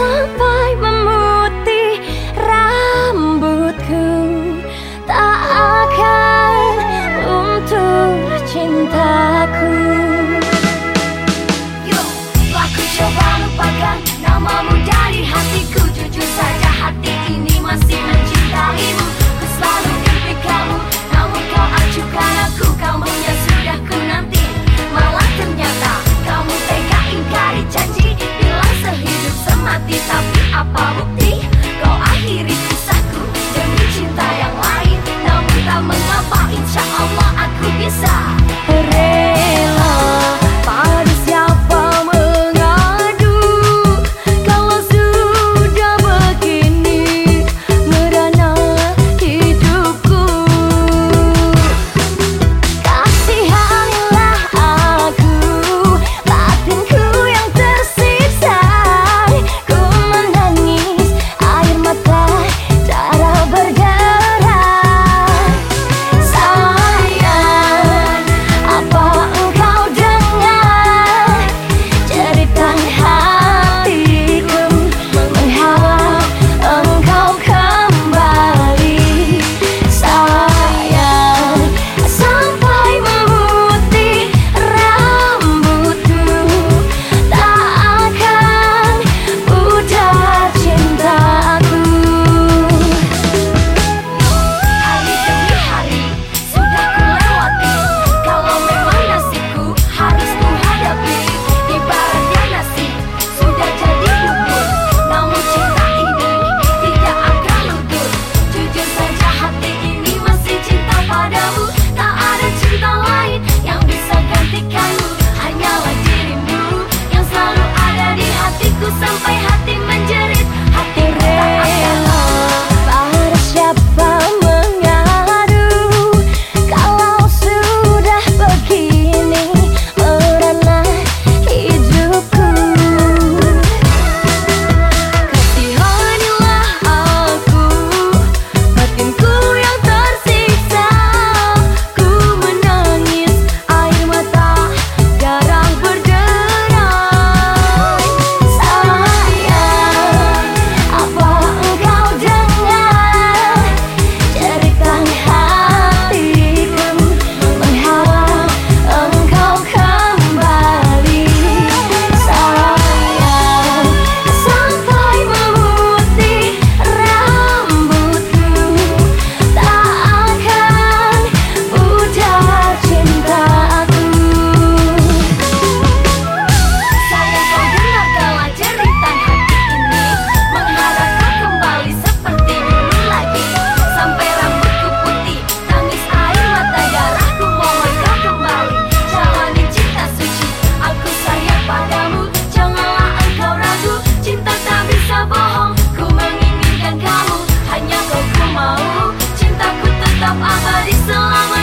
Bye. by Melody song